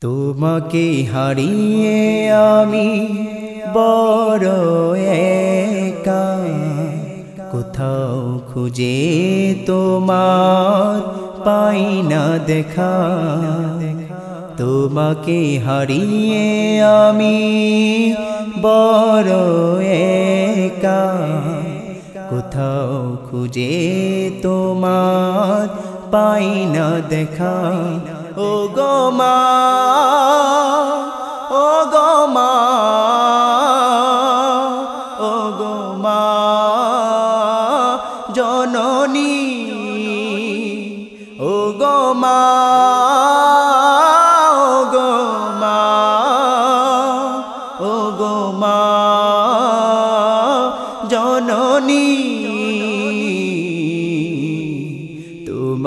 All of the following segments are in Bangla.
তোমাকে হারিয়ে আমি বড় একা। কোথাও খুঁজে তোমার পাই না দেখা। তোমাকে হারিয়ে আমি বড় একা। কোথাও খুঁজে তোমার পাই না দেখা। ও গো মা ও গো মা ও গো মা জননী ও গো মা।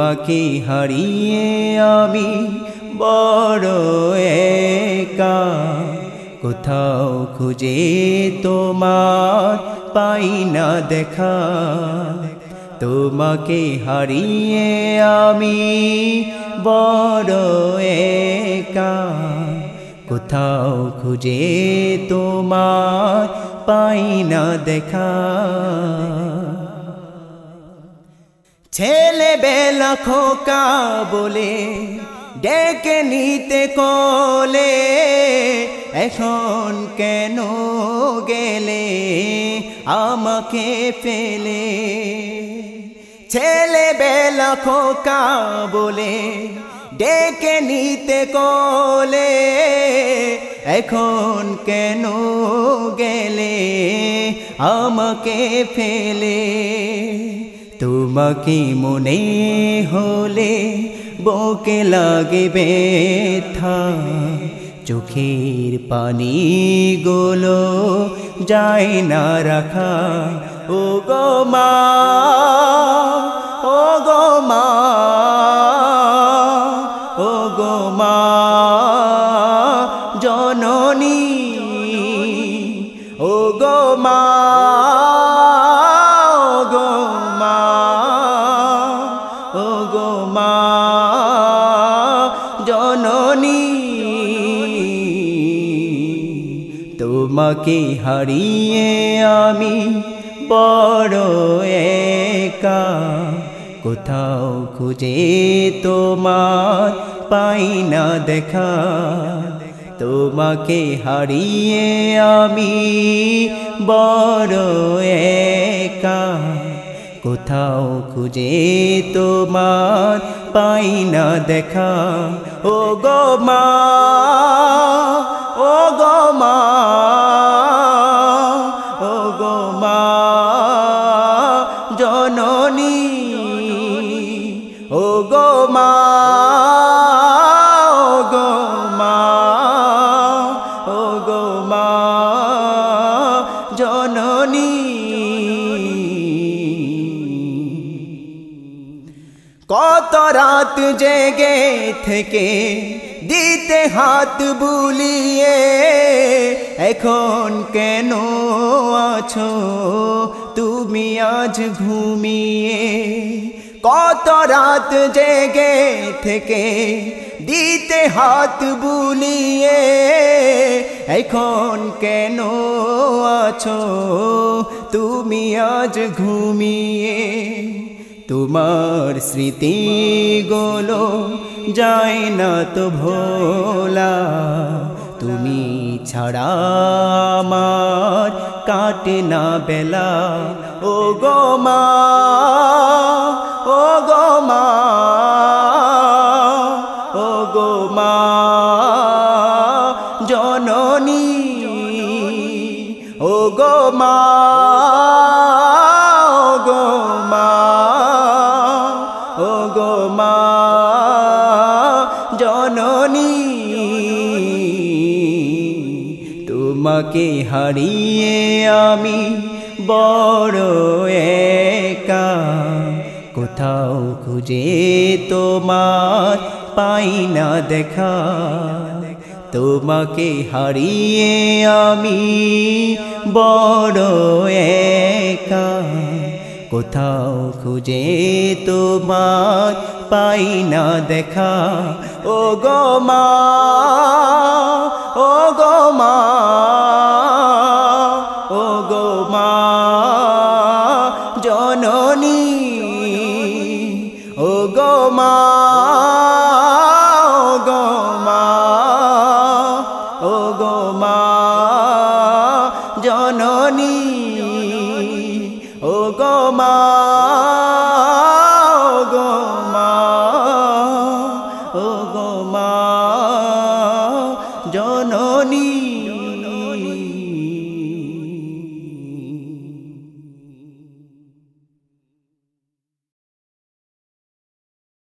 তোমাকে হারিয়ে আমি বড় একা। কোথাও খুঁজে তোমার পাই না দেখা। তোমাকে হারিয়ে আমি বড় একা। কোথাও খুঁজে তোমার পাই না দেখা। ছেলে বেলা খোকা বলে, ডেকে নিতে কলে, এখন কেন গেলে আমাকে ফেলে ছেলে বেলা খোকা বলে, ডেকে নিতে কলে, এখন কেন গেলে আমাকে ফেলে তোমাকে মনে হলে বকে লাগে ব্যথা। চোখের পানি গোলো যায় না রাখা। ও গো ও গো ও গো জননী, ও গো জননী, তোমাকে হারিয়ে আমি বড় একা। কোথাও খুঁজে তোমার পাই না দেখা। তোমাকে হারিয়ে আমি বড় একা। কোথাও খুঁজে তোমার পাই না দেখা। ও গো মা কত রাত জেগে থেকে দিতে হাত বুলিয়ে, এখন কেন আছো তুমি আজ ঘুমিয়ে? কত রাত জেগে থেকে দিতে হাত বুলিয়ে, এখন কেন আছো তুমি আজ ঘুমিয়ে? তোমার স্মৃতি গোলো যায় না তো ভোলা। তুমি ছাড়া আমার কাটে না বেলা। ও গো মা ও গো মা ও গো মা, জননী ও গো মা। তোমাকে হারিয়ে আমি বড় একা। কোথাও খুঁজে তোমার পাই না দেখা। তোমাকে হারিয়ে আমি বড় একা। কোথাও খুঁজে তোমার পাই না দেখা। ও গো মা গো মা ও গো মা ও গো মা, জননী ও গো মা ও গো মা ও গো মা, জননী।